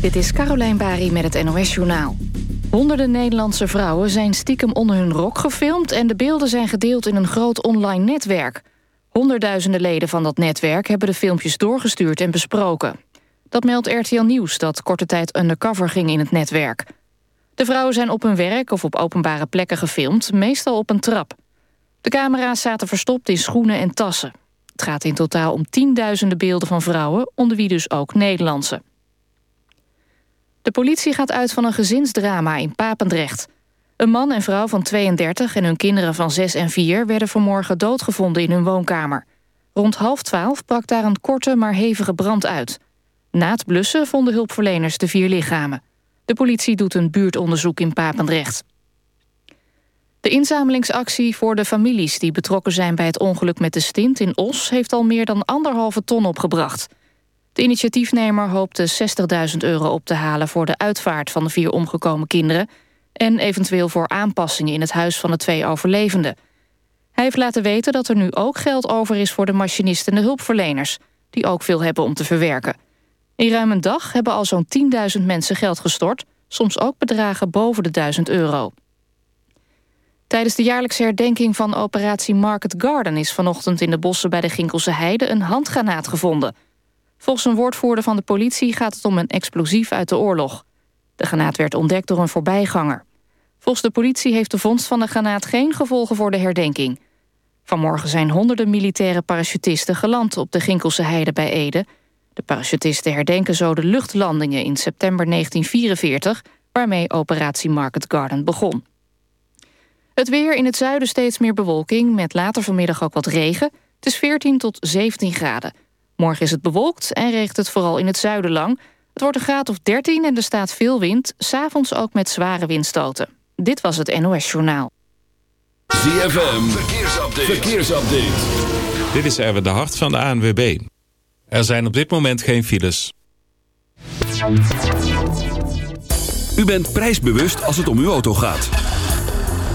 Dit is Carolijn Bari met het NOS Journaal. Honderden Nederlandse vrouwen zijn stiekem onder hun rok gefilmd... en de beelden zijn gedeeld in een groot online netwerk. Honderdduizenden leden van dat netwerk hebben de filmpjes doorgestuurd en besproken. Dat meldt RTL Nieuws dat korte tijd undercover ging in het netwerk. De vrouwen zijn op hun werk of op openbare plekken gefilmd, meestal op een trap. De camera's zaten verstopt in schoenen en tassen. Het gaat in totaal om tienduizenden beelden van vrouwen, onder wie dus ook Nederlandse. De politie gaat uit van een gezinsdrama in Papendrecht. Een man en vrouw van 32 en hun kinderen van 6 en 4... werden vanmorgen doodgevonden in hun woonkamer. Rond half twaalf brak daar een korte maar hevige brand uit. Na het blussen vonden hulpverleners de vier lichamen. De politie doet een buurtonderzoek in Papendrecht. De inzamelingsactie voor de families die betrokken zijn bij het ongeluk met de stint in Os... heeft al meer dan anderhalve ton opgebracht. De initiatiefnemer hoopte 60.000 euro op te halen voor de uitvaart van de vier omgekomen kinderen... en eventueel voor aanpassingen in het huis van de twee overlevenden. Hij heeft laten weten dat er nu ook geld over is voor de machinisten en de hulpverleners... die ook veel hebben om te verwerken. In ruim een dag hebben al zo'n 10.000 mensen geld gestort... soms ook bedragen boven de 1000 euro. Tijdens de jaarlijkse herdenking van operatie Market Garden... is vanochtend in de bossen bij de Ginkelse Heide een handgranaat gevonden. Volgens een woordvoerder van de politie gaat het om een explosief uit de oorlog. De granaat werd ontdekt door een voorbijganger. Volgens de politie heeft de vondst van de granaat geen gevolgen voor de herdenking. Vanmorgen zijn honderden militaire parachutisten geland op de Ginkelse Heide bij Ede. De parachutisten herdenken zo de luchtlandingen in september 1944... waarmee operatie Market Garden begon. Het weer in het zuiden steeds meer bewolking... met later vanmiddag ook wat regen. Het is 14 tot 17 graden. Morgen is het bewolkt en regent het vooral in het zuiden lang. Het wordt een graad of 13 en er staat veel wind. S'avonds ook met zware windstoten. Dit was het NOS Journaal. ZFM, verkeersupdate. verkeersupdate. Dit is Erwin de Hart van de ANWB. Er zijn op dit moment geen files. U bent prijsbewust als het om uw auto gaat.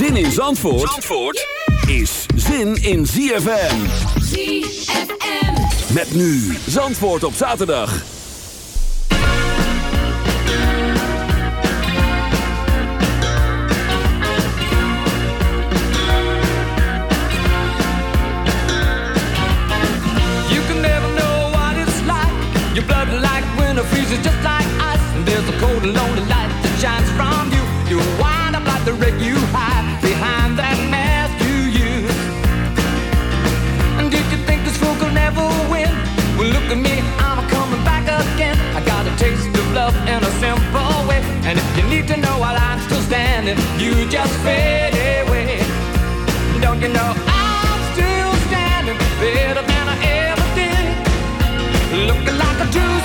Zin in Zandvoort, Zandvoort is zin in ZFM. ZFM. Met nu Zandvoort op zaterdag. You can never know what it's like. Your blood like winter freezes just like ice. And there's a cold and lonely standing, you just fade away. Don't you know I'm still standing better than I ever did? Looking like a true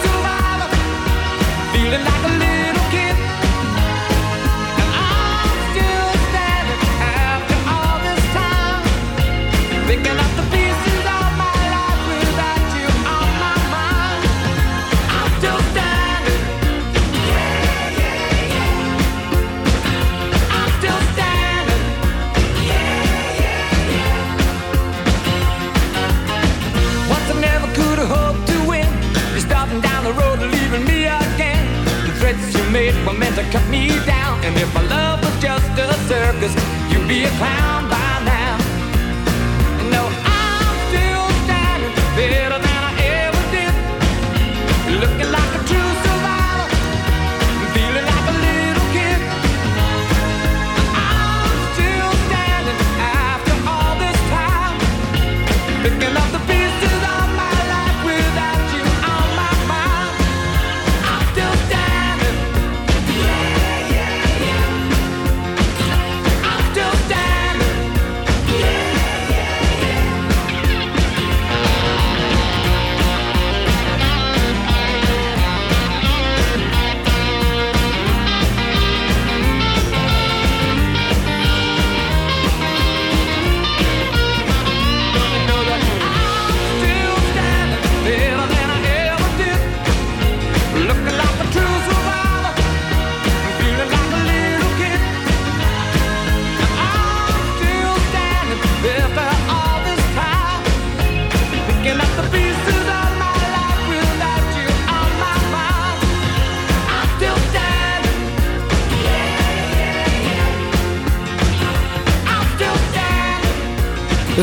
cut me down. And if my love was just a circus, you'd be a clown.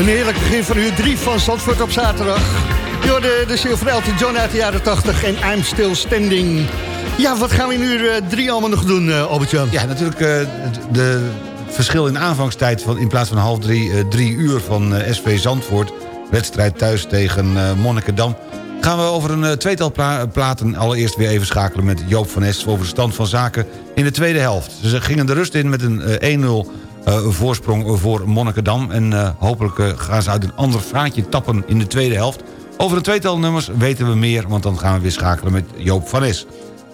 Een heerlijk begin van uur 3 van Zandvoort op zaterdag. Yo, de, de Silver Elton John uit de jaren 80 en I'm Still Standing. Ja, wat gaan we in uur 3 allemaal nog doen, uh, Albert-Jan? Ja, natuurlijk uh, de verschil in aanvangstijd... Van, in plaats van half drie, drie uur van SV Zandvoort... wedstrijd thuis tegen Monnikendam... gaan we over een tweetal pla platen allereerst weer even schakelen... met Joop van Es over de stand van zaken in de tweede helft. Ze gingen de rust in met een 1-0 uh, voorsprong voor Monnikendam. En uh, hopelijk uh, gaan ze uit een ander vaatje tappen in de tweede helft. Over een tweetal nummers weten we meer, want dan gaan we weer schakelen met Joop van Es.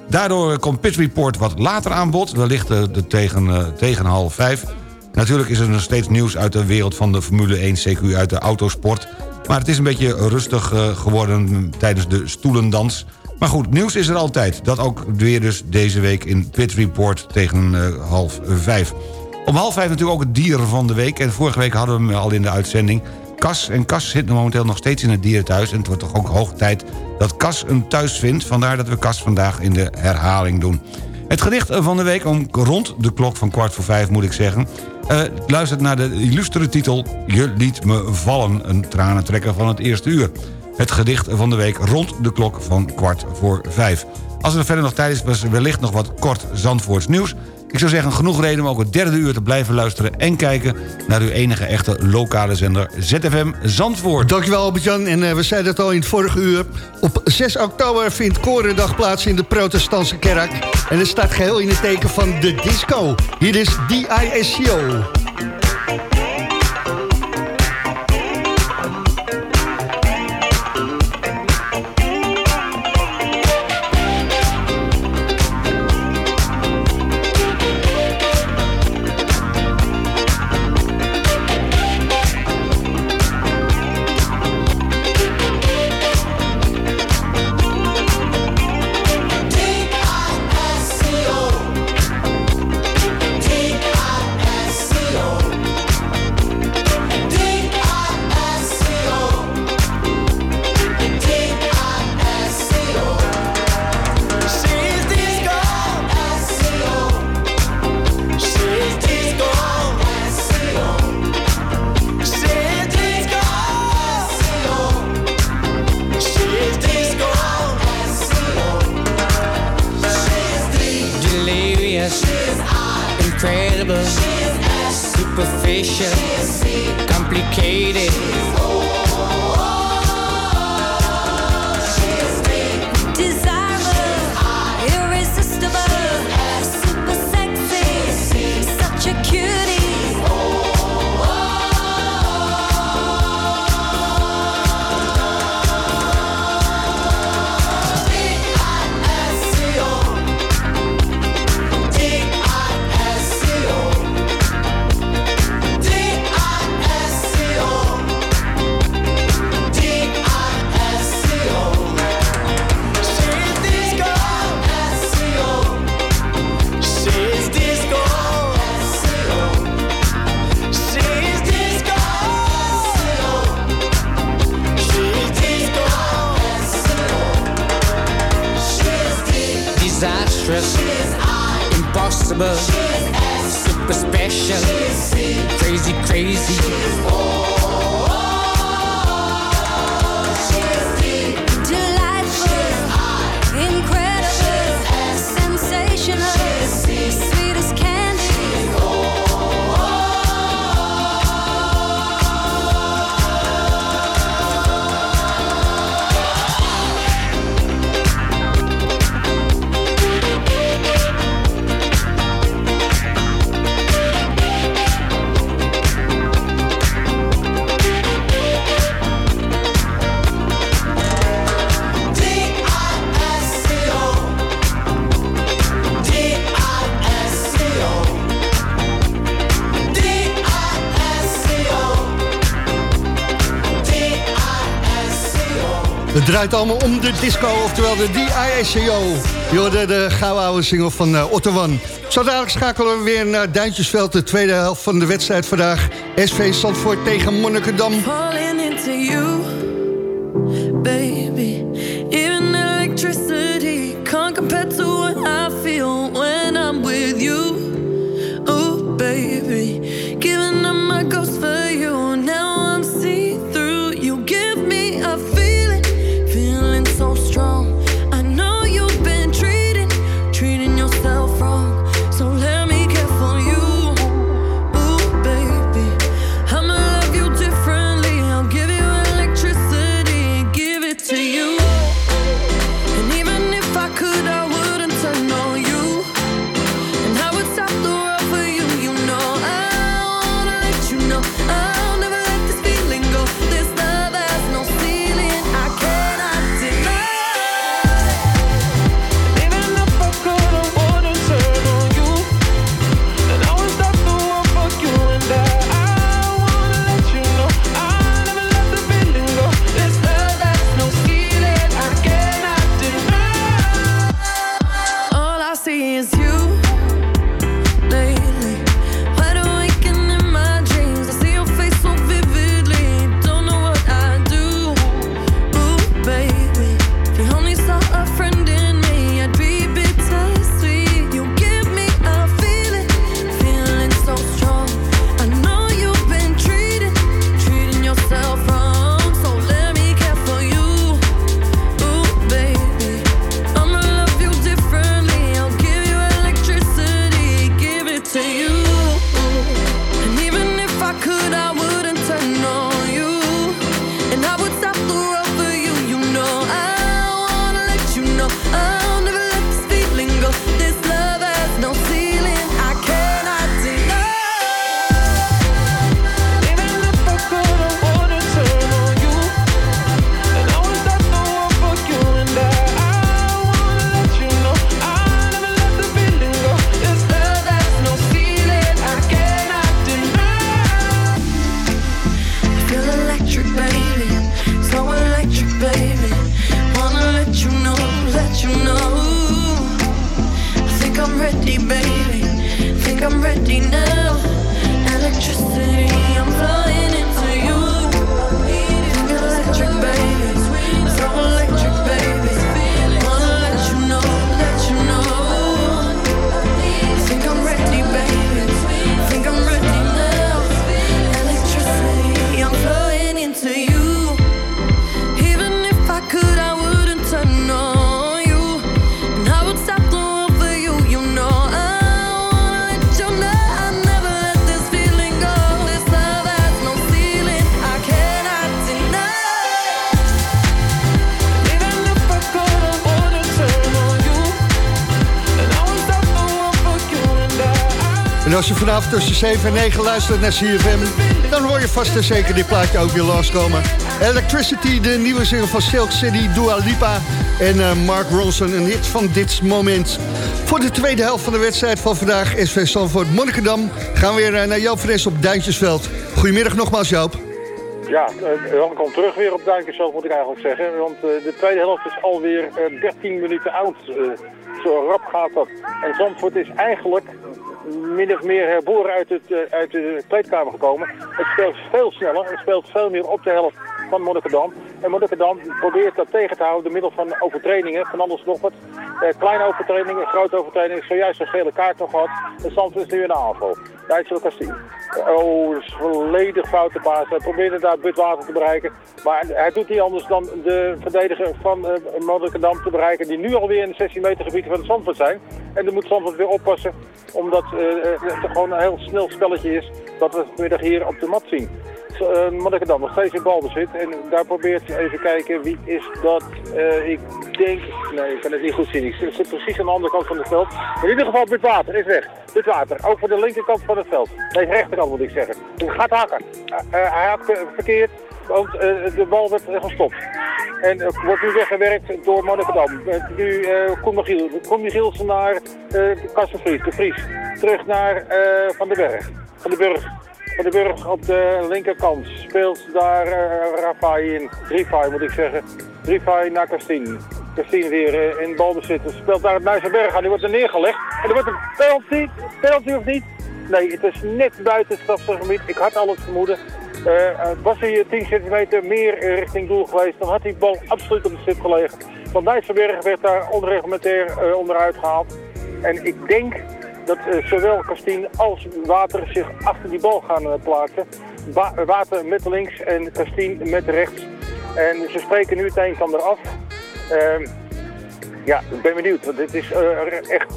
Daardoor komt Pit Report wat later aan bod, wellicht de tegen, tegen half vijf. Natuurlijk is er nog steeds nieuws uit de wereld van de Formule 1, CQ uit de autosport. Maar het is een beetje rustig geworden tijdens de stoelendans. Maar goed, nieuws is er altijd. Dat ook weer dus deze week in Pit Report tegen half vijf. Om half vijf natuurlijk ook het dier van de week. En vorige week hadden we hem al in de uitzending. Kas. En Kas zit momenteel nog steeds in het dierenthuis. En het wordt toch ook hoog tijd dat Kas een thuis vindt. Vandaar dat we Kas vandaag in de herhaling doen. Het gedicht van de week, om rond de klok van kwart voor vijf moet ik zeggen... Uh, luistert naar de illustere titel... Je liet me vallen, een tranentrekker van het eerste uur. Het gedicht van de week rond de klok van kwart voor vijf. Als er verder nog tijd is, was wellicht nog wat kort Zandvoorts nieuws... Ik zou zeggen, genoeg reden om ook het derde uur te blijven luisteren... en kijken naar uw enige echte lokale zender ZFM Zandvoort. Dankjewel Albert-Jan. En uh, we zeiden het al in het vorige uur. Op 6 oktober vindt Korendag plaats in de protestantse kerk. En het staat geheel in het teken van de disco. Hier is DISCO. Draait allemaal om de disco, oftewel de DISCO. Je de, de gouden oude single van uh, Otto One. Zo dadelijk schakelen we weer naar Duintjesveld... de tweede helft van de wedstrijd vandaag. SV Zandvoort tegen Monnikendam. Tussen 7 en 9 luistert naar CFM... dan hoor je vast en zeker dit plaatje ook weer loskomen. Electricity, de nieuwe single van Silk City, Dua Lipa... en eh, Mark Ronson, een hit van dit moment. Voor de tweede helft van de wedstrijd van vandaag... SV Sanford Monnikendam gaan we weer eh, naar Joop Fres op Duintjesveld. Goedemiddag nogmaals, Joop. Ja, eh, welkom terug weer op Duinkersveld moet ik eigenlijk zeggen. Want de tweede helft is alweer eh, 13 minuten oud. Zo rap gaat dat. En Zandvoort is eigenlijk min of meer herboren uit, het, eh, uit de kleedkamer gekomen. Het speelt veel sneller. Het speelt veel meer op de helft van Monnikendam. En Monnikendam probeert dat tegen te houden door middel van overtredingen. Van alles nog wat. Eh, kleine overtredingen, grote overtredingen. Zojuist een gele kaart nog gehad. En Zandvoort is nu in de aanval. Is Kastien. Oh, is volledig foute paas. Hij probeerde daar Butwater te bereiken. Maar hij doet niet anders dan de verdediger van uh, Monnikendam te bereiken. Die nu alweer in de 16 meter gebied van het Zandvoort zijn. En dan moet Zandvoort weer oppassen. Omdat eh, eh, het gewoon een heel snel spelletje is. Dat we vanmiddag hier op de mat zien. Uh, Monnikendam nog steeds in balbezit. En daar probeert hij even kijken wie is dat. Eh, ik denk, nee ik kan het niet goed zien. Ik zit precies aan de andere kant van het veld. In ieder geval Butwater is weg. Butwater, ook voor de linkerkant van het veld. Nee, rechterkant moet ik zeggen. Hij gaat hakken. Eh, eh, hij had verkeerd, want eh, de bal werd eh, gestopt. En eh, wordt nu weggewerkt door Monnikendam. Eh, nu uh, Koen Michiel. Michielsen naar uh, Kassenvries, de Vries. Terug naar eh, Van den Berg. Van den Burg. Den Burg op de linkerkant speelt daar uh, Rafai in. Rifai moet ik zeggen. Rifai naar Kastien. Kastien weer uh, in balbezit. Speelt daar het Muizenberg aan. Die wordt er neergelegd. En er wordt een penalty. Penalty of niet? Nee, het is net buiten het strafgebied. Ik had al het vermoeden. Uh, was hij 10 centimeter meer richting doel geweest, dan had die bal absoluut op de stip gelegen. Van Dijsselberg werd daar onreglementair onderuit gehaald. En ik denk dat uh, zowel Kastien als Water zich achter die bal gaan uh, plaatsen. Water met links en Kastien met rechts. En ze spreken nu het een van eraf. Uh, ja, ik ben benieuwd. Want dit is uh, echt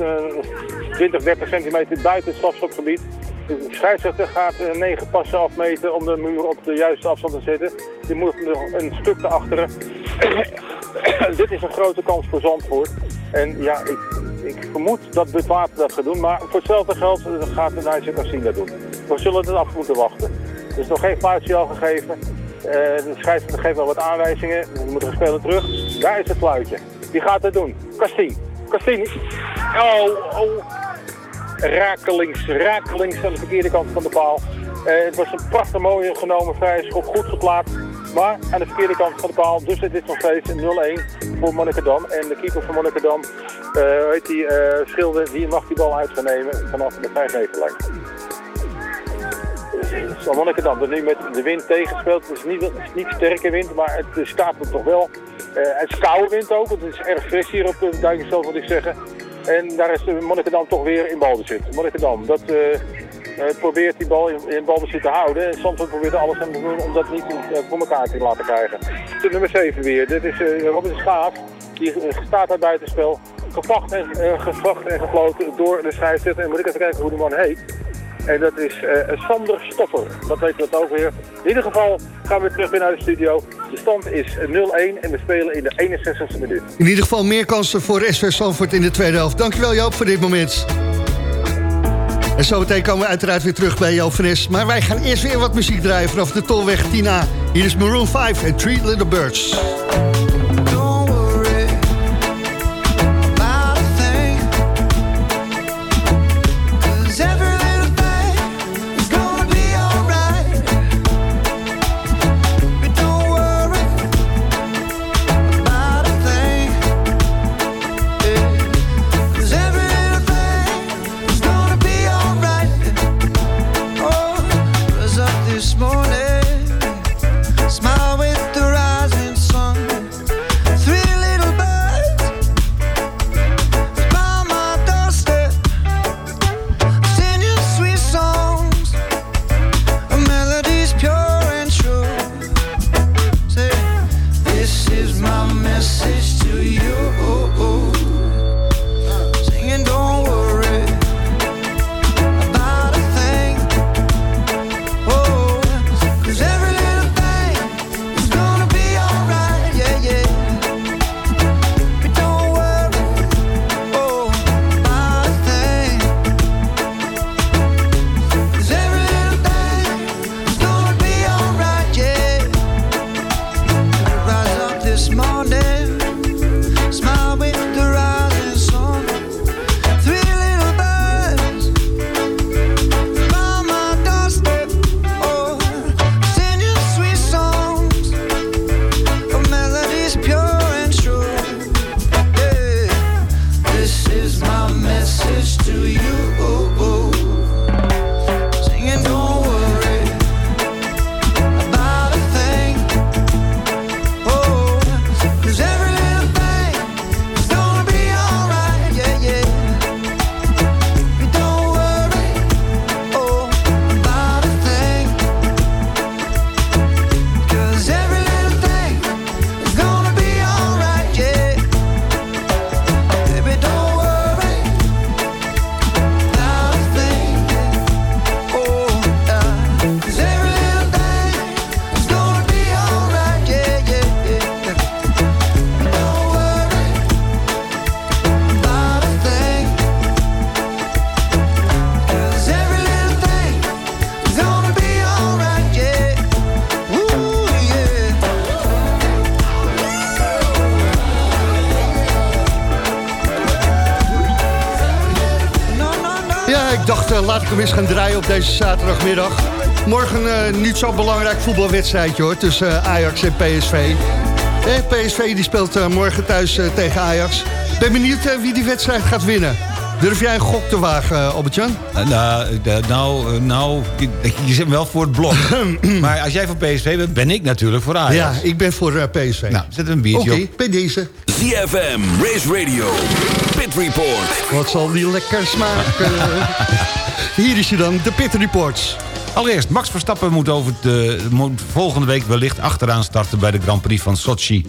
20, 30 centimeter buiten het strafschopgebied. De gaat 9 passen afmeten om de muur op de juiste afstand te zetten. Die moet nog een stuk te achteren. dit is een grote kans voor Zandvoort. En ja, ik, ik vermoed dat Butwater dat gaat doen. Maar voor hetzelfde geld gaat de Cassin dat doen. We zullen het af moeten wachten. Er is nog geen fluitje al gegeven. Uh, de scheidsrechter geeft wel wat aanwijzingen. We moeten we spelen terug. Daar is het fluitje. Wie gaat het doen? Castien. Castien. Oh, oh. Rakelings, rakelings aan de verkeerde kant van de paal. Uh, het was een prachtig mooie genomen vrije schop, goed geplaatst. Maar aan de verkeerde kant van de paal, dus het is nog steeds 0-1 voor Monnikendam. En de keeper van Monnikendam, uh, heet die, uh, die mag die bal uit gaan nemen vanaf de 5 meterlijn. Zal Monnikendam dat nu met de wind tegenspeelt. Het is niet, niet sterke wind, maar het staat er toch wel. Uh, het is koude wind ook, want het is erg fris hier op de Duinkensveld, moet ik zeggen. En daar is Monnikendam toch weer in balbezit. Monnikendam, dat probeert die bal in, in balbezit te houden. En soms probeert alles te doen om dat niet uh, voor elkaar te laten krijgen. De nummer 7 weer. Dit is uh, Robin Schaaf. Die staat daar buitenspel. Gevacht en, gevacht en gefloten door de scheidsrechter. En moet ik even kijken hoe die man heet. En dat is Sander Stoffer. Dat weet dat ook weer. In ieder geval gaan we terug naar de studio. De stand is 0-1 en we spelen in de 61ste minuut. In ieder geval meer kansen voor SV Sanford in de tweede helft. Dankjewel Joop voor dit moment. En zometeen komen we uiteraard weer terug bij Joop Es. Maar wij gaan eerst weer wat muziek draaien vanaf de Tolweg 10A. Hier is Maroon 5 en Three Little Birds. Eens gaan draaien op deze zaterdagmiddag. Morgen eh, niet zo'n belangrijk voetbalwedstrijdje hoor, tussen eh, Ajax en PSV. Eh, PSV die speelt eh, morgen thuis eh, tegen Ajax. Ben benieuwd wie die wedstrijd gaat winnen. Durf jij een gok te wagen, uh, Albert-Jan? Nou, eh, nou, nou, je, je zit me wel voor het blok. maar als jij voor PSV bent, ben ik natuurlijk voor Ajax. Ja, ik ben voor eh, PSV. Nou, zet een biertje Oké, op. bij deze. ZFM, Race Radio, Pit Report. Wat zal die lekker smaken? Hier is hij dan, de Pit Reports. Allereerst, Max Verstappen moet, over de, moet volgende week wellicht achteraan starten... bij de Grand Prix van Sochi.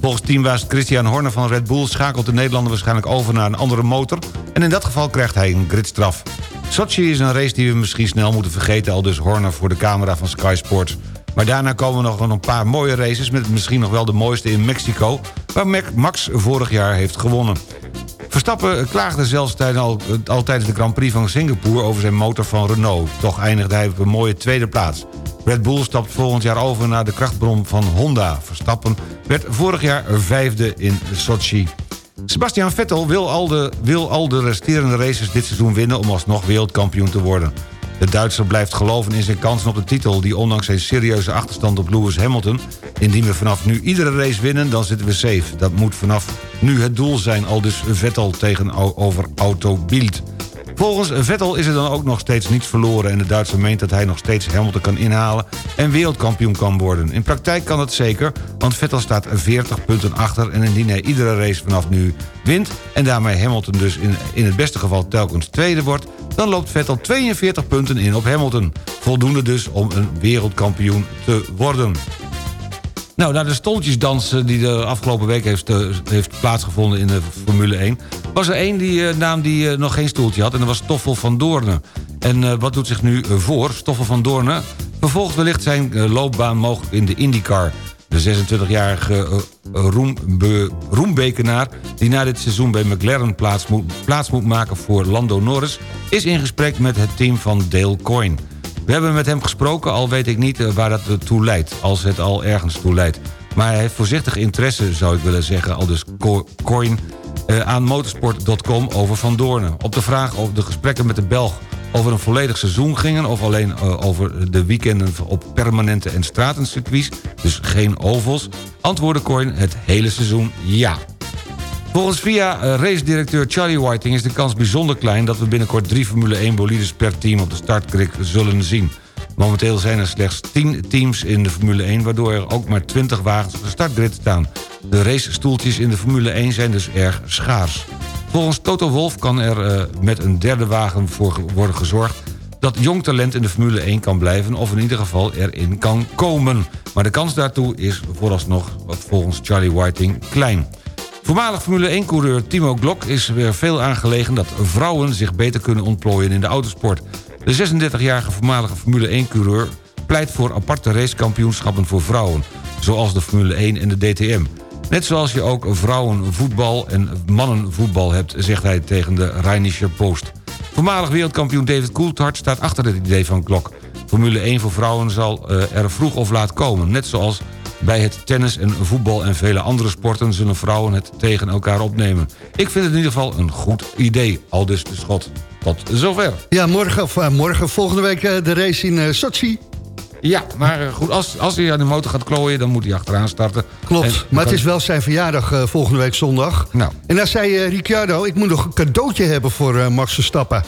Volgens teambaas Christian Horner van Red Bull... schakelt de Nederlander waarschijnlijk over naar een andere motor... en in dat geval krijgt hij een gridstraf. Sochi is een race die we misschien snel moeten vergeten... al dus Horner voor de camera van Sky Sports. Maar daarna komen nog een paar mooie races... met misschien nog wel de mooiste in Mexico... waar Max vorig jaar heeft gewonnen. Verstappen klaagde zelfs al tijdens de Grand Prix van Singapore... over zijn motor van Renault. Toch eindigde hij op een mooie tweede plaats. Red Bull stapt volgend jaar over naar de krachtbron van Honda. Verstappen werd vorig jaar vijfde in Sochi. Sebastian Vettel wil al, de, wil al de resterende races dit seizoen winnen... om alsnog wereldkampioen te worden. De Duitser blijft geloven in zijn kansen op de titel... die ondanks zijn serieuze achterstand op Lewis Hamilton... indien we vanaf nu iedere race winnen, dan zitten we safe. Dat moet vanaf nu het doel zijn, al dus Vettel tegenover Auto Bild. Volgens Vettel is er dan ook nog steeds niets verloren... en de Duitser meent dat hij nog steeds Hamilton kan inhalen... en wereldkampioen kan worden. In praktijk kan dat zeker, want Vettel staat 40 punten achter... en indien hij iedere race vanaf nu wint... en daarmee Hamilton dus in, in het beste geval telkens tweede wordt... dan loopt Vettel 42 punten in op Hamilton. Voldoende dus om een wereldkampioen te worden. Nou, na de stoeltjesdans eh, die de afgelopen week heeft, eh, heeft plaatsgevonden in de Formule 1... was er één die, eh, naam die nog geen stoeltje had en dat was Stoffel van Doornen. En wat doet zich nu voor? Stoffel van Doornen vervolgt wellicht zijn loopbaan mogelijk in de IndyCar. De 26-jarige eh, Roembe, Roembekenaar... die na dit seizoen bij McLaren plaats moet, plaats moet maken voor Lando Norris... is in gesprek met het team van Dale Coyne. We hebben met hem gesproken, al weet ik niet eh, waar dat eh, toe leidt... als het al ergens toe leidt. Maar hij heeft voorzichtig interesse, zou ik willen zeggen... al dus Co- Coyne eh, aan motorsport.com over Van Doornen. Op de vraag of de gesprekken met de Belg over een volledig seizoen gingen... of alleen over de weekenden op permanente en stratencircuits... dus geen ovals, antwoordde Coyne het hele seizoen ja. Volgens VIA eh, race-directeur Charlie Whiting is de kans bijzonder klein... dat we binnenkort drie Formule 1 bolides per team op de startgrid zullen zien. Momenteel zijn er slechts 10 teams in de Formule 1... waardoor er ook maar 20 wagens op de startgrid staan. De racestoeltjes in de Formule 1 zijn dus erg schaars. Volgens Toto Wolff kan er eh, met een derde wagen voor worden gezorgd... dat jong talent in de Formule 1 kan blijven... of in ieder geval erin kan komen. Maar de kans daartoe is vooralsnog, volgens Charlie Whiting, klein. Voormalig Formule 1-coureur Timo Glock is weer veel aangelegen... dat vrouwen zich beter kunnen ontplooien in de autosport. De 36-jarige voormalige Formule 1-coureur pleit voor aparte racekampioenschappen voor vrouwen... zoals de Formule 1 en de DTM. Net zoals je ook vrouwenvoetbal en mannenvoetbal hebt... zegt hij tegen de Rheinische Post. Voormalig wereldkampioen David Coulthard staat achter het idee van Glock. Formule 1 voor vrouwen zal eh, er vroeg of laat komen. Net zoals bij het tennis en voetbal en vele andere sporten... zullen vrouwen het tegen elkaar opnemen. Ik vind het in ieder geval een goed idee. Al dus de schot. Tot zover. Ja, morgen, of, eh, morgen volgende week eh, de race in eh, Sochi. Ja, maar goed, als, als hij aan de motor gaat klooien... dan moet hij achteraan starten. Klopt, En- maar het is wel zijn verjaardag volgende week zondag. Nou. En dan zei eh, Ricciardo, ik moet nog een cadeautje hebben voor eh, Max Verstappen.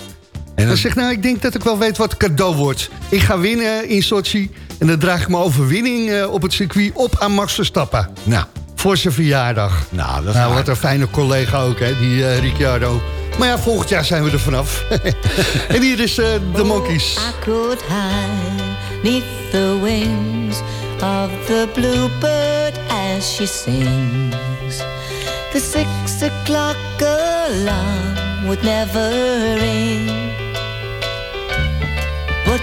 En dan- zegt, nou, ik denk dat ik wel weet wat het cadeau wordt. Ik ga winnen in Sochi en dan draag ik mijn overwinning eh, op het circuit op aan Max Verstappen. Nou, Voor zijn verjaardag. nou, dat is Nou, wat een fijne collega ook, hè, die eh, Ricciardo. Maar ja, volgend jaar zijn we er vanaf. en hier is eh, de Monkeys. I could hide neath the wings of the bluebird as she sings. The six o'clock alarm would never ring,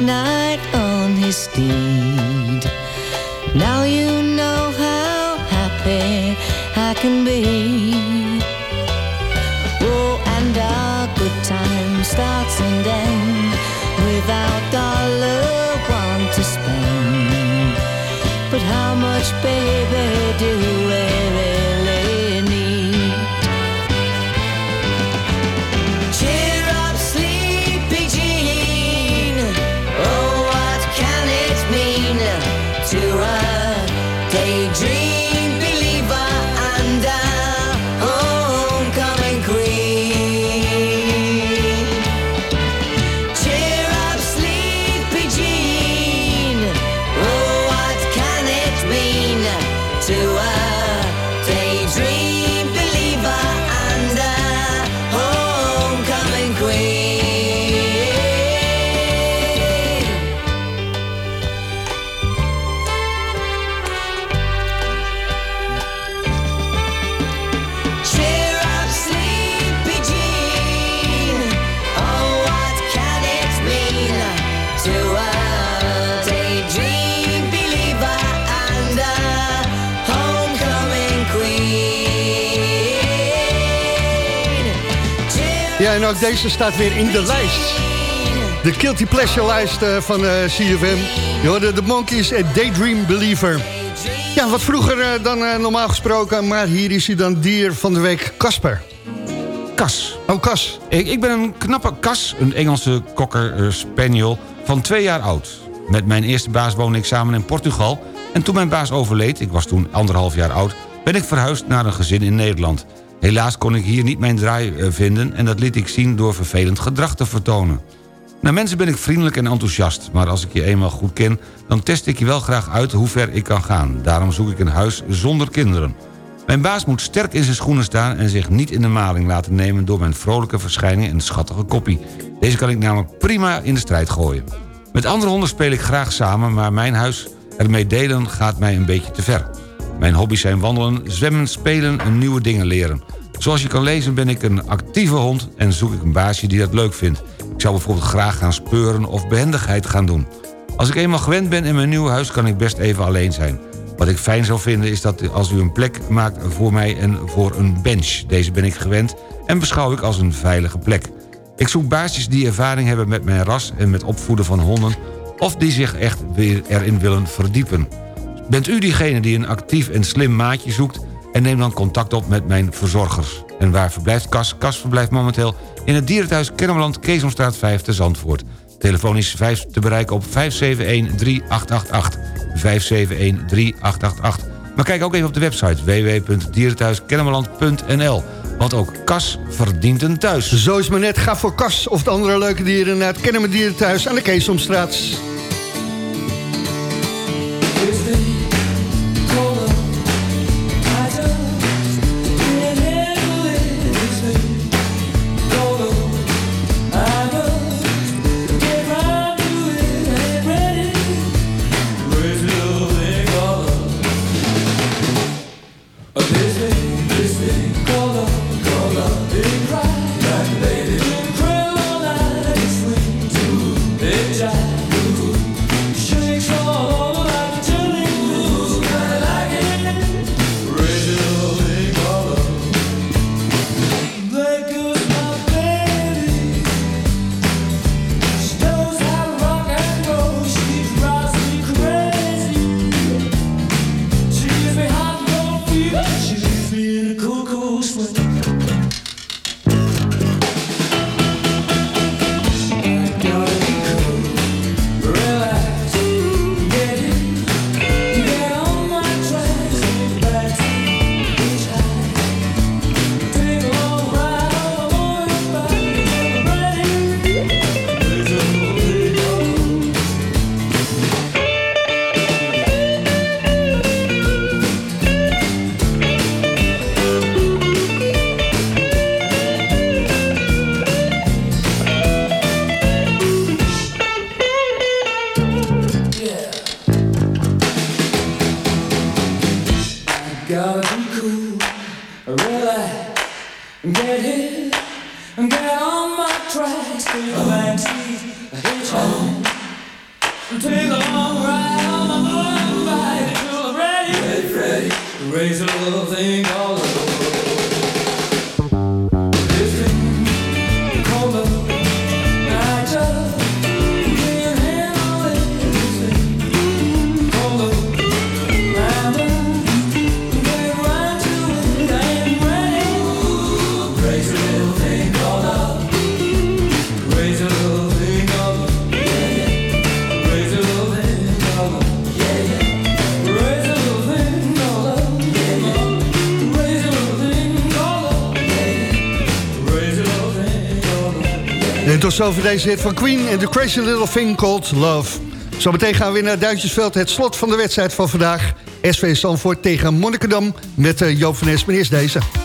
Knight on his steed. Now you know how happy I can be. Ook deze staat weer in de lijst. De Guilty Pleasure lijst eh, van eh, CFM. Je hoorde de Monkeys en Daydream Believer. Ja, wat vroeger eh, dan normaal gesproken, maar hier is hij dan dier van de week, Casper. Kas. Oh, Kas. Ik, ik ben een knappe Kas, een Engelse cocker eh, spaniel van twee jaar oud. Met mijn eerste baas woonde ik samen in Portugal... en toen mijn baas overleed, ik was toen anderhalf jaar oud... ben ik verhuisd naar een gezin in Nederland. Helaas kon ik hier niet mijn draai eh, vinden... en dat liet ik zien door vervelend gedrag te vertonen. Naar mensen ben ik vriendelijk en enthousiast... maar als ik je eenmaal goed ken, dan test ik je wel graag uit hoe ver ik kan gaan. Daarom zoek ik een huis zonder kinderen. Mijn baas moet sterk in zijn schoenen staan... en zich niet in de maling laten nemen door mijn vrolijke verschijning en schattige koppie. Deze kan ik namelijk prima in de strijd gooien. Met andere honden speel ik graag samen... maar mijn huis ermee delen gaat mij een beetje te ver. Mijn hobby's zijn wandelen, zwemmen, spelen en nieuwe dingen leren. Zoals je kan lezen ben ik een actieve hond... en zoek ik een baasje die dat leuk vindt. Ik zou bijvoorbeeld graag gaan speuren of behendigheid gaan doen. Als ik eenmaal gewend ben in mijn nieuwe huis... kan ik best even alleen zijn. Wat ik fijn zou vinden is dat als u een plek maakt voor mij en voor een bench. Deze ben ik gewend en beschouw ik als een veilige plek. Ik zoek baasjes die ervaring hebben met mijn ras en met opvoeden van honden... of die zich echt weer erin willen verdiepen. Bent u diegene die een actief en slim maatje zoekt... en neem dan contact op met mijn verzorgers. En waar verblijft Kas? Kas verblijft momenteel in het dierenthuis Kennemerland... Keesomstraat 5 te Zandvoort. Telefoon is 5 te bereiken op 571-3888. 571-3888. Maar kijk ook even op de website www.dierenthuiskennemerland.nl. Want ook Kas verdient een thuis. Zo is maar net. Ga voor Kas of de andere leuke dieren naar het Kennemer Dierenthuis aan de Keesomstraat. wasted over deze hit van Queen en The Crazy Little Thing Called Love. Zometeen gaan we naar Duitsersveld, het slot van de wedstrijd van vandaag. SV Sanford tegen Monnikendam met eh, Joop van Es. Meneer is deze.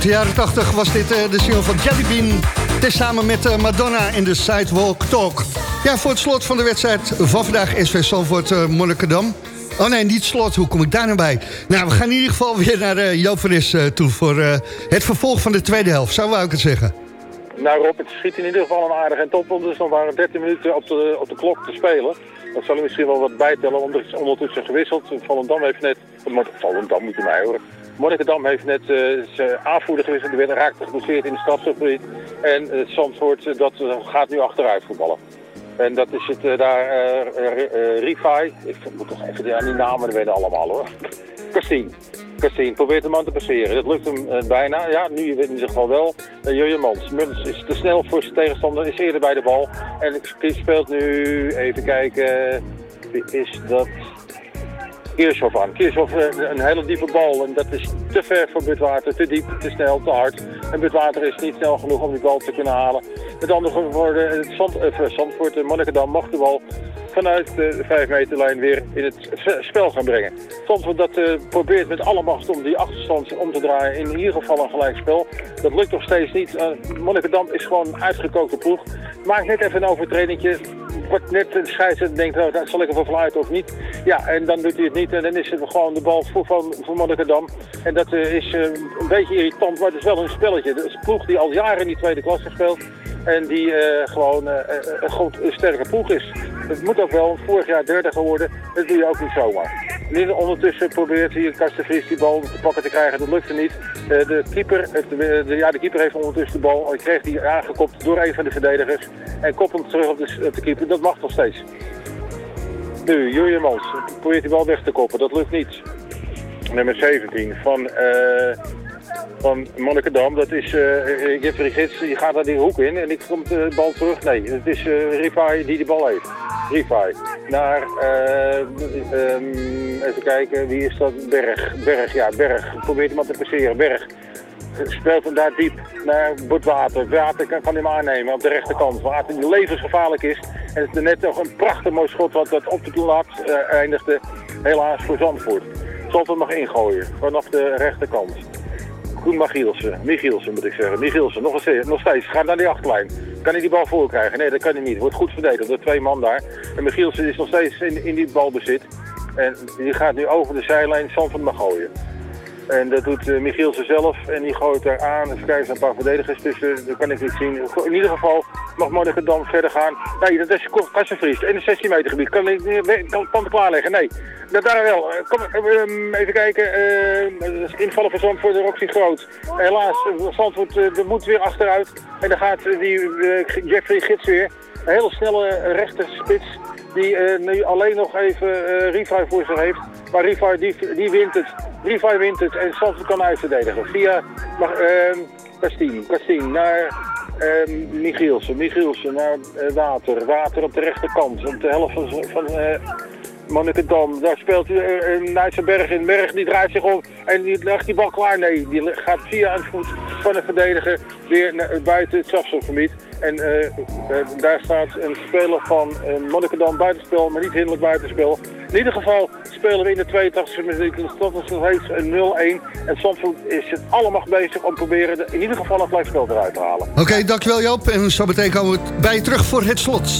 In de jaren 80 was dit eh, de single van Jellybean, Tezamen met eh, Madonna in de Sidewalk Talk. Ja, voor het slot van de wedstrijd van vandaag SV het eh, Monnikendam. Oh nee, niet slot. Hoe kom ik daar nou bij? Nou, we gaan in ieder geval weer naar uh, Joop toe... voor het vervolg van de tweede helft, zou wou ik het zeggen. Nou Rob, het schiet in ieder geval een aardig en Er Dus nog maar 13 minuten op de, op de klok te spelen. Dat zal u misschien wel wat bijtellen. Omdat is ondertussen gewisseld. Van Dam heeft net... Volendam moet u mij horen. Monnikendam heeft net eh, zijn aanvoerder gewisseld. Die werd raakt geblesseerd in de stadsgebied. En het Zandvoort eh, dat, gaat nu achteruit voetballen. En dat is het daar, Refy. Ik moet toch even aan die namen weten allemaal hoor. Kerstien. Kerstien probeert de man te passeren. Dat lukt hem bijna. Ja, nu in ieder geval wel. Uh, Jurjemans. Muns is te snel voor zijn tegenstander. Is eerder bij de bal. En speelt nu, even kijken, wie is dat? Kirchhoff aan. Kirchhoff eh, een hele diepe bal en dat is te ver voor Butwater, te diep, te snel, te hard. En Butwater is niet snel genoeg om die bal te kunnen halen. Met andere woorden, het Zand, eh, Zandvoort en Monnikendam mag de bal vanuit de 5 meterlijn weer in het spel gaan brengen. Zandvoort dat eh, probeert met alle macht om die achterstand om te draaien. In ieder geval een gelijkspel. Dat lukt nog steeds niet. Uh, Monnikendam is gewoon een uitgekookte ploeg. Maakt net even een overtredingje. Wordt net een scheidsrechter denkt, nou, dan zal ik ervoor fluiten of niet. Ja, en dan doet hij het niet. En dan is het gewoon de bal voor, van, voor Monnikendam. En dat eh, is eh, een beetje irritant, maar het is wel een spelletje. Het is een ploeg die al jaren in die tweede klasse speelt. En die eh, gewoon eh, eh, een, goed, sterke ploeg is. Het moet ook wel, vorig jaar derde geworden. Dat doe je ook niet zomaar. Nu ondertussen probeert hier Kastenvries die bal te pakken te krijgen. Dat lukte niet. De, keeper, het- de, ja, de keeper heeft ondertussen de bal. Hij kreeg die aangekopt door een van de verdedigers. En kopt hem terug op de, keeper. Dat mag nog steeds. Nu, Julian Mans probeert die bal weg te koppen. Dat lukt niet. Nummer 17 van, eh van Monnikendam. Dat is eh Jeffrey Gits. Die gaat daar die hoek in. En ik komt de bal terug. Nee, het is Rifai die de bal heeft. Rifai. Naar, eh, ehm, even kijken, wie is dat? Berg. Berg, ja, Berg. Probeert maar te passeren. Berg. Speelt hem daar diep naar Botwater. Water kan, kan hem aannemen op de rechterkant. Water levensgevaarlijk is. En het is net nog een prachtig mooi schot wat, wat op de lat eh, eindigde. Helaas voor Zandvoort. Zal het nog ingooien vanaf de rechterkant. Koen Michielsen, Michielsen moet ik zeggen. Michielsen, nog, eens, nog steeds. Gaat naar die achterlijn. Kan hij die bal voorkrijgen? Nee, dat kan hij niet. Wordt goed verdedigd door twee man daar. En Michielsen is nog steeds in, in die balbezit. En die gaat nu over de zijlijn Zandvoort mag gooien. En dat doet uh, Michielsen zelf en die gooit daar aan. Er zijn een paar verdedigers tussen, dat kan ik niet zien. In ieder geval mag Monnikendam verder gaan. Nee, dat is Kassenvries, in het 16 meter gebied. Kan ik kan, kan klaarleggen? Nee, dat daar wel. Uh, kom, uh, even kijken, uh, invallen van Zandvoort, de Roxy Groot. Helaas, Zandvoort uh, moet weer achteruit. En dan gaat die Jeffrey Gids weer. Een hele snelle rechter spits die nu alleen nog even uh, voor zich heeft. Maar Rifai die, die wint het. Rifai wint het en Zandvoort kan uitverdedigen. Via Kastien. Kastien naar uh, Michielsen. Michielsen naar uh, Water. Water op de rechterkant. Op de helft van, van uh, Monnikendam. Daar speelt uh, Nijtsenberg in. Berg die draait zich om en die legt die bal klaar. Nee, die gaat via een voet van de verdediger weer naar, buiten het strafschopgebied. En uh, uh, daar staat een speler van uh, Monnikendam buitenspel, maar niet hinderlijk buitenspel. In ieder geval spelen we in de 82e minuut. Dat is nog steeds een 0-1. En Zandvoort is het allemaal bezig om proberen de, in ieder geval een gelijkspel eruit te halen. Oké, dankjewel Joop. En zo meteen komen we bij je terug voor het slot.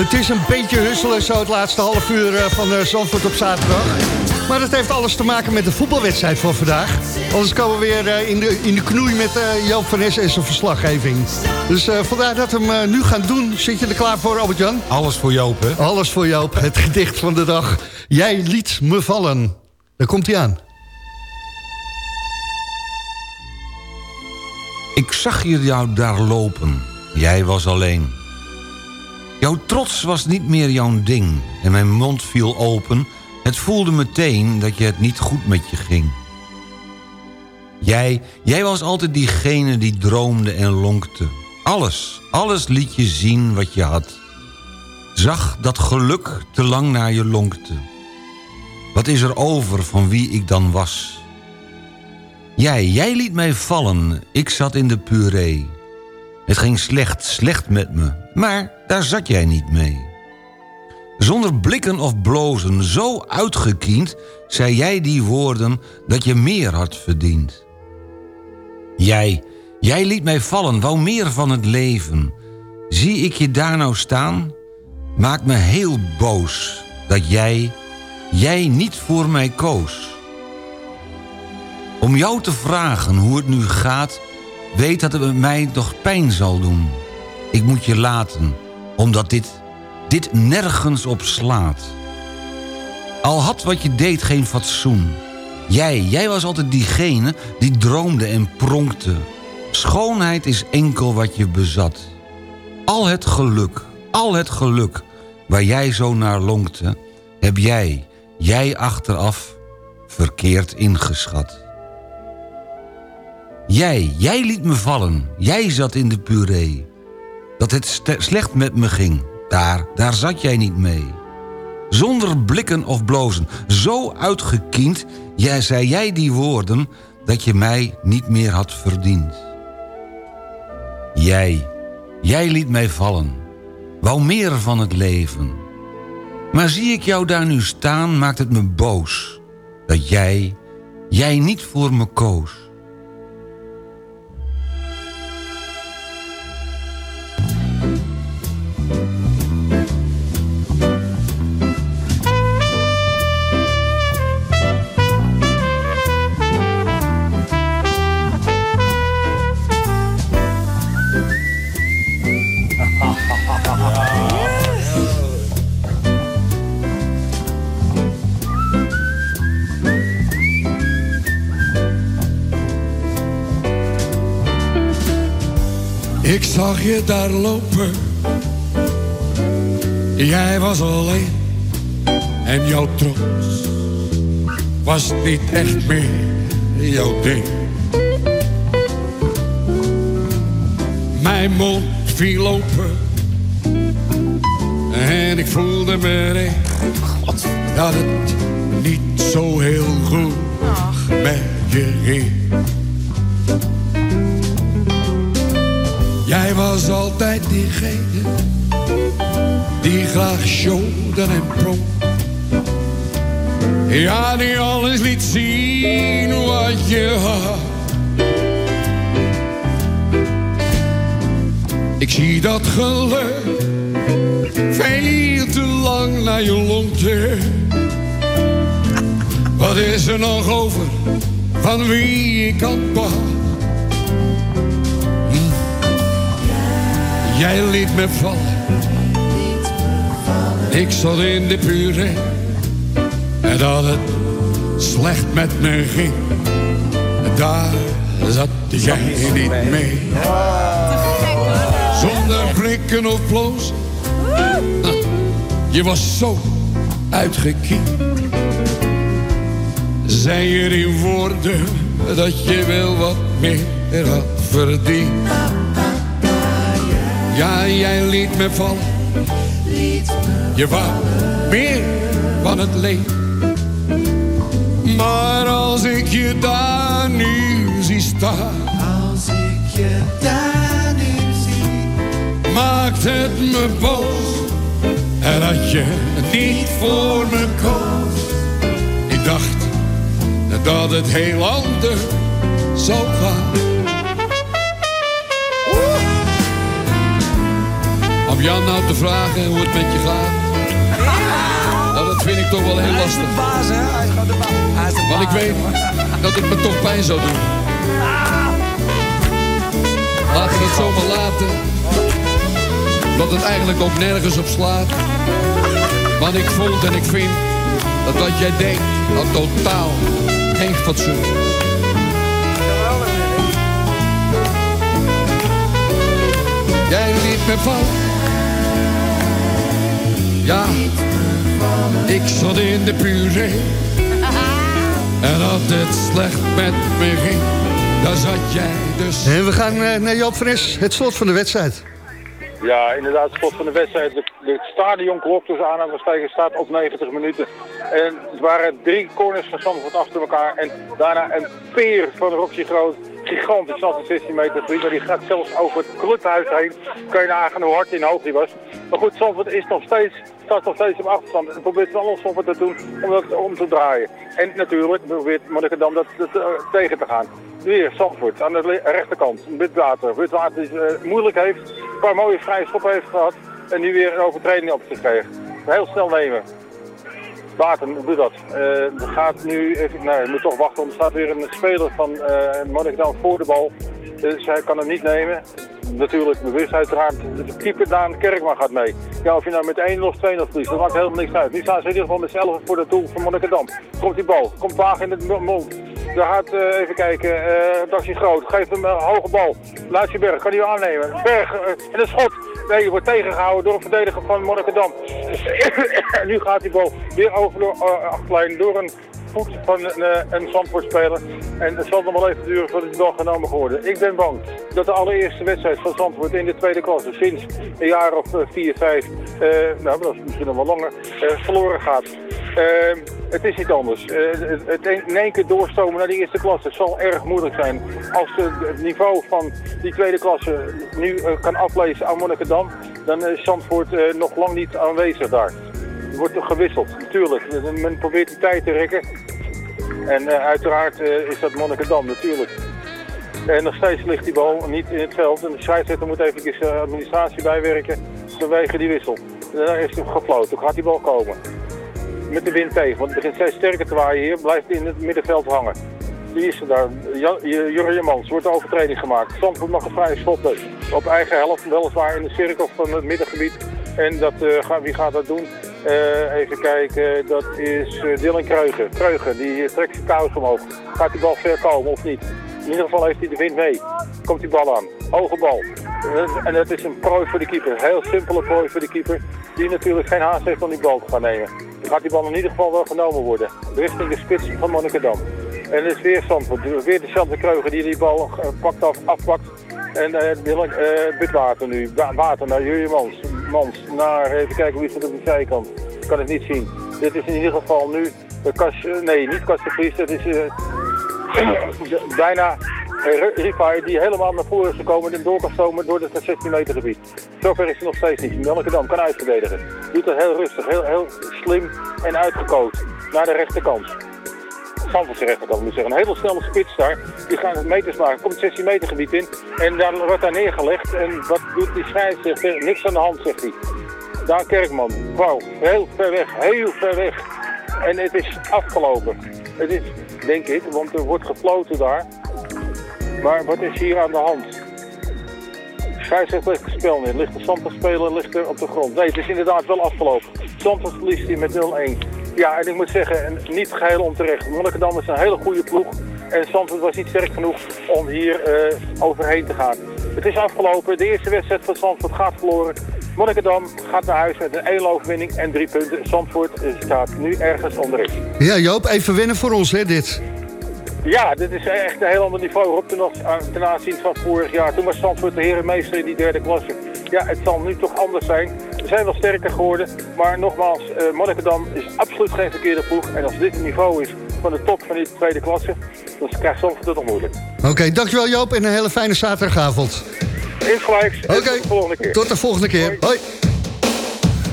Het is een beetje husselen zo het laatste half uur eh, van eh, Zandvoort op zaterdag. Maar dat heeft alles te maken met de voetbalwedstrijd van vandaag. Anders komen we weer eh, in, de, in de knoei met eh, Joop van Nes en zijn verslaggeving. Dus eh, vandaar dat we hem nu gaan doen. Zit je er klaar voor, Albert-Jan? Alles voor Joop, hè? Alles voor Joop, het gedicht van de dag. Jij liet me vallen. Daar komt hij aan. Ik zag je jou daar lopen. Jij was alleen. Jouw trots was niet meer jouw ding. En mijn mond viel open. Het voelde meteen dat je het niet goed met je ging. Jij, jij was altijd diegene die droomde en lonkte. Alles, alles liet je zien wat je had. Zag dat geluk te lang naar je lonkte. Wat is er over van wie ik dan was? Jij, jij liet mij vallen, ik zat in de puree. Het ging slecht, slecht met me, maar daar zat jij niet mee. Zonder blikken of blozen, zo uitgekiend... zei jij die woorden dat je meer had verdiend. Jij, jij liet mij vallen, wou meer van het leven. Zie ik je daar nou staan? Maak me heel boos dat jij, jij niet voor mij koos. Om jou te vragen hoe het nu gaat... weet dat het mij toch pijn zal doen. Ik moet je laten, omdat dit, dit nergens op slaat. Al had wat je deed geen fatsoen. Jij, jij was altijd diegene die droomde en pronkte. Schoonheid is enkel wat je bezat. Al het geluk, al het geluk waar jij zo naar lonkte... heb jij, jij achteraf, verkeerd ingeschat. Jij, jij liet me vallen. Jij zat in de puree. Dat het slecht met me ging. Daar, daar zat jij niet mee. Zonder blikken of blozen. Zo uitgekiend jij, zei jij die woorden... dat je mij niet meer had verdiend. Jij, jij liet mij vallen. Wou meer van het leven. Maar zie ik jou daar nu staan, maakt het me boos. Dat jij, jij niet voor me koos. Zag je daar lopen. Jij was alleen. En jouw trots was niet echt meer jouw ding. Mijn mond viel open. En ik voelde me echt dat het niet zo heel goed met je ging. Jij was altijd diegene die graag showde en prong. Ja, die alles liet zien wat je had. Ik zie dat geluk veel te lang naar je lonkte. Wat is er nog over van wie ik had? Jij liet me vallen. Ik zat in de puree. En dat het slecht met me ging. Daar zat jij niet mee. Zonder blikken of bloos. Je was zo uitgekiend. Zei je die woorden dat je wel wat meer had verdiend. Ja, jij liet me vallen. Je wou meer van het leven. Maar als ik je daar nu zie staan. Als ik je daar nu zie. Maakt het me boos. En dat je niet voor me koos. Ik dacht dat het heel anders zou gaan. Om Jan nou te vragen hoe het met je gaat. Nou, dat vind ik toch wel heel lastig. Want ik weet dat het me toch pijn zou doen. Laat me het zomaar laten. Dat het eigenlijk ook nergens op slaat. Want ik vond en ik vind dat wat jij deed had totaal geen fatsoen. Jij liet me vallen. Ja, ik zat in de puree. En als het slecht met me ging, daar zat jij dus. En we gaan eh, naar Joop Fris, het slot van de wedstrijd. Ja, inderdaad, het slot van de wedstrijd. De, de stadionklok tussen aanhalingstekens staat op 90 minuten. En het waren drie corners van Zandvoort achter elkaar. En daarna een peer van Roxy Groot. Gigantisch, zat 16 meter gebied. Maar die gaat zelfs over het clubhuis heen. Kan je nagaan hoe hard in hoog die was. Maar goed, Zandvoort is nog steeds, staat nog steeds op achterstand. En probeert wel Zandvoort te doen om dat om te draaien. En natuurlijk probeert Monnikendam dat, dat eh, tegen te gaan. Weer Zandvoort aan de rechterkant. Witwater. Witwater die het moeilijk heeft. Een paar mooie vrije schoppen heeft gehad. En nu weer een overtreding op zich kreeg. Heel snel nemen. Water, doe dat. Eh, er gaat nu even, nee, moet toch wachten, want er staat weer een speler van eh Monnikendam voor de bal. Dus hij kan hem niet nemen. Natuurlijk bewust uiteraard. De keeper Daan Kerkman gaat mee. Ja, of je nou met 1 of 2 of verliest, dat maakt helemaal niks uit. Nu staan ze in ieder geval met voor het doel van Monnikendam. Komt die bal, komt Wagen in het mo- mond. Daar gaat, eh, even kijken, eh Daxie Groot. Geeft hem een hoge bal. Laat je Berg, kan hij aannemen. Berg, eh, en een schot. Nee, wordt tegengehouden door een verdediger van Monnikendam. en nu gaat die bal weer over de eh, achterlijn door een voet van een, eh, een Zandvoort-speler. En het zal nog wel even duren voordat die bal genomen gaat worden. Ik ben bang dat de allereerste wedstrijd van Zandvoort in de tweede klasse sinds een jaar of eh, vier, vijf, eh, nou dat is misschien nog wel langer, verloren gaat. Eh, het is niet anders. Het, in één keer doorstomen naar die eerste klasse zal erg moeilijk zijn. Als de, het niveau van die tweede klasse nu kan aflezen aan Monnikendam, dan is Zandvoort nog lang niet aanwezig daar. Wordt gewisseld, natuurlijk. Men probeert die tijd te rekken. En eh, uiteraard eh, is dat Monnikendam, natuurlijk. En nog steeds ligt die bal niet in het veld. En de scheidsrechter moet even de administratie bijwerken vanwege die wissel. Daar is hij gefloten. Gaat die bal komen. Met de wind tegen, want het begint steeds sterker te waaien hier. Blijft in het middenveld hangen. Wie is er daar? Ja- J- Jurjen Mans wordt de overtreding gemaakt. Zandvoort mag een vrije schoppen op eigen helft. Weliswaar in de cirkel van het middengebied. En dat, eh, wie gaat dat doen? Eh, even kijken, dat is eh, Dylan Kreugen. Kreugen, die trekt zijn kous omhoog. Gaat die bal ver komen of niet? In ieder geval heeft hij de wind mee. Komt die bal aan. Hoge bal. Eh, En dat is een prooi voor de keeper. Heel simpele prooi voor de keeper. Die natuurlijk geen haast heeft om die bal te gaan nemen. Dan gaat die bal in ieder geval wel genomen worden. Richting de spits van Monnikendam. En het is weer Zandvoort. Weer dezelfde Kreugen die die bal pakt af, afpakt. En eh Dylan, eh, Bitwater nu. Wa- Water naar Jurjen Mans. Naar, even kijken wie het op de zijkant. Kan het niet zien. Dit is in ieder geval nu de Kas, eh, nee, niet Kas de Vries. Dat is eh, bijna Ripay die helemaal naar voren is gekomen en door kan stomen door het 16 meter gebied. Zover is hij nog steeds niet. Melkendam kan uitverdedigen. Doet dat heel rustig, heel, heel slim en uitgekookt naar de rechterkant. Zandvoortse rechterkant moet ik zeggen. Een hele snelle spits daar. Die gaat meters maken. Komt het 16 meter gebied in. En dan wordt daar neergelegd. En wat doet die scheidsrechter? Niks aan de hand, zegt hij. Daan Kerkman. Wauw, heel ver weg. Heel ver weg. En het is afgelopen. Het is, denk ik, want er wordt gefloten daar. Maar wat is hier aan de hand? Scheidsrechter legt het spel neer. Ligt de Santos speler ligt er op de grond. Nee, het is inderdaad wel afgelopen. Santos verliest hier met 0-1. Ja, en ik moet zeggen, en niet geheel onterecht. Monnikendam is een hele goede ploeg. En Santos was niet sterk genoeg om hier eh, overheen te gaan. Het is afgelopen. De eerste wedstrijd van Zandvoort gaat verloren. Monnikendam gaat naar huis met een 1 overwinning en drie punten. Zandvoort eh, staat nu ergens onderin. Ja, Joop, even winnen voor ons, hè, dit. Ja, dit is echt een heel ander niveau op aan- ten aanzien van vorig jaar. Toen was Zandvoort de herenmeester in die derde klasse. Ja, het zal nu toch anders zijn. We zijn wel sterker geworden, maar nogmaals, eh Monnikendam is absoluut geen verkeerde ploeg. En als dit het niveau is van de top van die tweede klasse, dan krijgt Zandvoort het nog moeilijk. Oké, dankjewel Joop en een hele fijne zaterdagavond. Insgelijks, Oké, tot de volgende keer. tot de volgende keer. Hoi.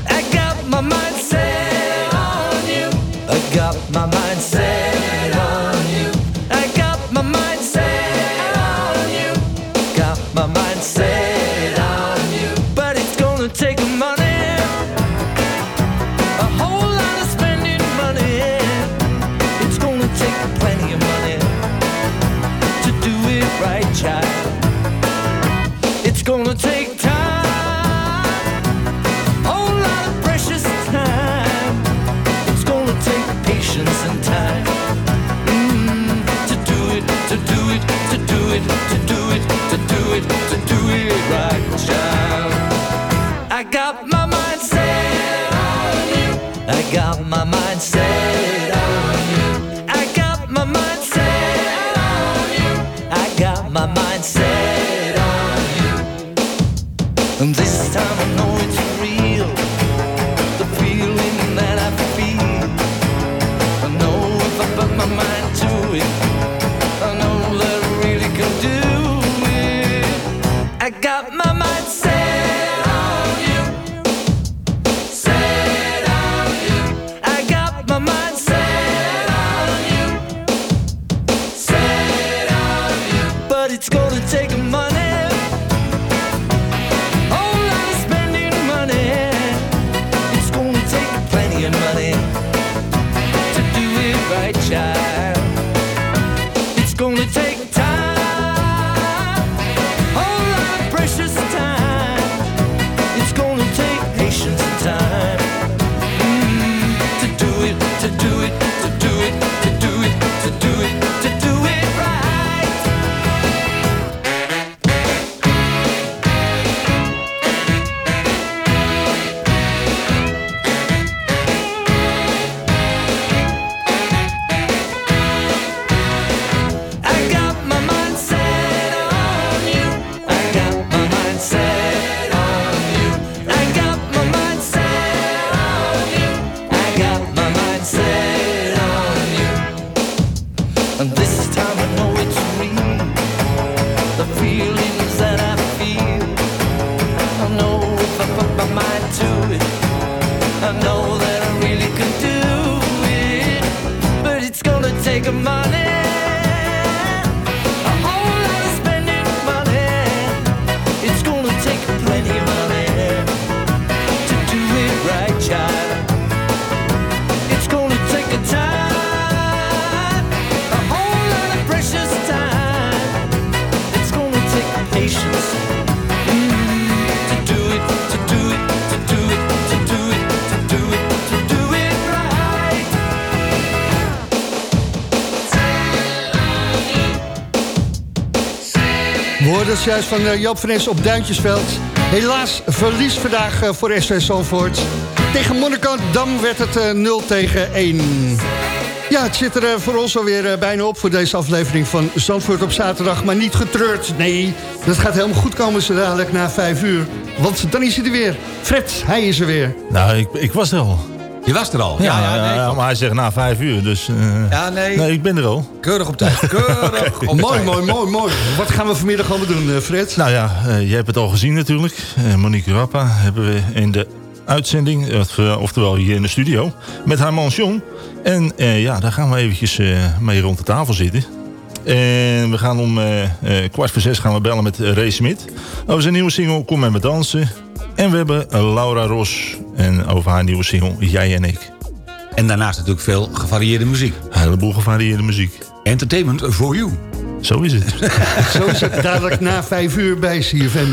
I got my mind set on you. I got my mind set We hoorden het juist van eh, Joop van Es op Duintjesveld. Helaas verlies vandaag eh, voor SV Zandvoort. Tegen Monnikendam werd het eh, 0 tegen 1. Ja, het zit er eh, voor ons alweer eh, bijna op voor deze aflevering van Zandvoort op zaterdag. Maar niet getreurd, nee. Dat gaat helemaal goed komen zo dadelijk na 5 uur. Want dan is hij er weer. Fred, hij is er weer. Nou, ik, ik was er al. Je was er al? Ja, Ja, ja, nee, ja, maar hij zegt na vijf uur, dus... eh, Ja, nee. Nee, ik ben er al. Keurig op tijd. Keurig op mooi, tijd. mooi, mooi, mooi. Wat gaan we vanmiddag allemaal doen, eh, Fred? Nou ja, eh, je hebt het al gezien natuurlijk. Eh, Monique Rappa hebben we in de uitzending, of, oftewel hier in de studio, met haar man John. En eh, ja, daar gaan we eventjes eh, mee rond de tafel zitten. En we gaan om eh, eh, kwart voor zes gaan we bellen met eh, Ray Smit. Over zijn nieuwe single Kom met me dansen. En we hebben Laura Ros en over haar nieuwe single Jij en ik. En daarnaast natuurlijk veel gevarieerde muziek. Een heleboel gevarieerde muziek. Entertainment for you. Zo is het. Zo is het dadelijk na 5 uur bij CFM.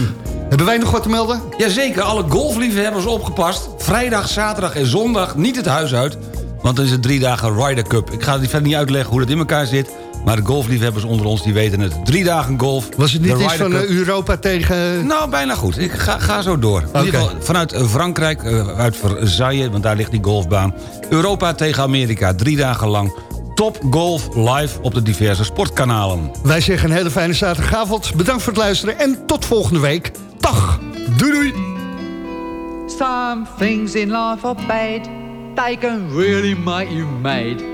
Hebben wij nog wat te melden? Jazeker, alle golfliefhebbers opgepast. Vrijdag, zaterdag en zondag niet het huis uit. Want dan is het drie dagen Ryder Cup. Ik ga het verder niet uitleggen hoe dat in elkaar zit. Maar de golfliefhebbers onder ons die weten het. Drie dagen golf. Was het niet iets van Cup. eh, Europa tegen... Nou, bijna goed. Ik ga, ga zo door. In ieder geval vanuit eh, Frankrijk, eh, uit Versailles, want daar ligt die golfbaan. Europa tegen Amerika, drie dagen lang. Top golf live op de diverse sportkanalen. Wij zeggen een hele fijne zaterdagavond. Bedankt voor het luisteren en tot volgende week. Dag. Doei doei. Some things in life are bad, they can really make you mad.